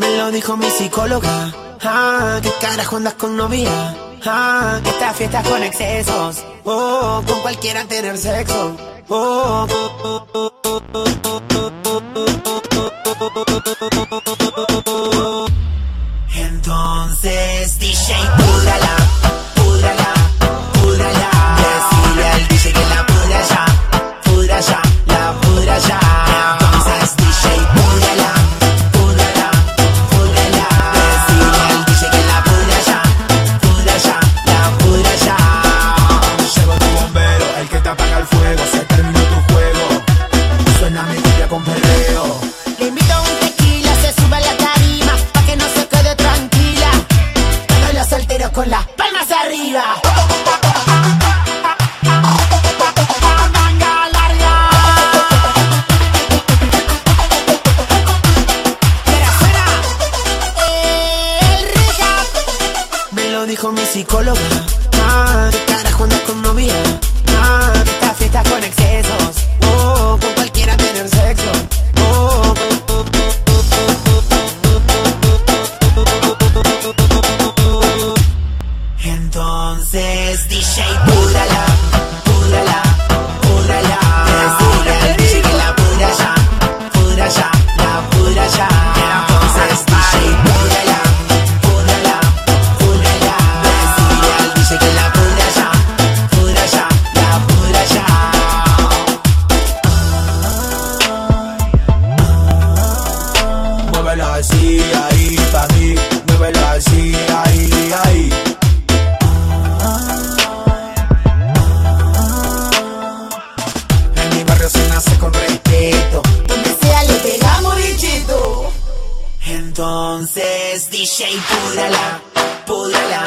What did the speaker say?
Me lo dijo mi psicóloga. Ah, qué carajo andas con novia. Ah, que esta fiesta con excesos. Oh, con cualquiera tener sexo. Oh, Entonces, DJ, púdrala, púdrala. Fuego. Se terminó tu juego. Suena mi cumbia con perreo. Le invito a un tequila, se sube a la tarima, pa' que no se quede tranquila. Todos los solteros con las palmas arriba. Me lo dijo mi psicóloga. Ah, así, ahí, pa' mí. Muévelo así, ahí, ahí. En mi barrio se nace con respeto. Donde sea le pegamos bichito. Entonces, DJ, púdrala, púdrala.